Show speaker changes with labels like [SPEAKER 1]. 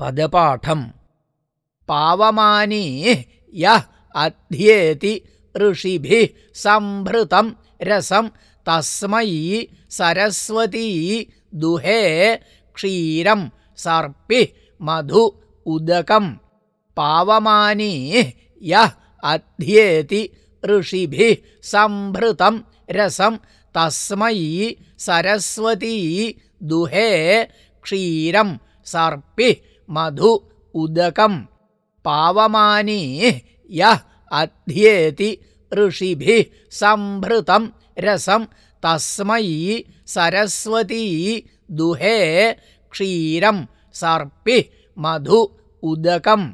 [SPEAKER 1] पदपाठम् पावमानी यः अध्येति ऋषिभिः सम्भृतं रसं तस्मै सरस्वती दुहे क्षीरं सर्पिः मधु उदकं पावमानी यः अध्येति ऋषिभिः सम्भृतं रसं तस्मै सरस्वती दुहे क्षीरं सर्पिः मधु उदकं पावमानी यः अध्येति ऋषिभिः सम्भृतं रसं तस्मै सरस्वती दुहे क्षीरं सर्पिः मधु उदकम्।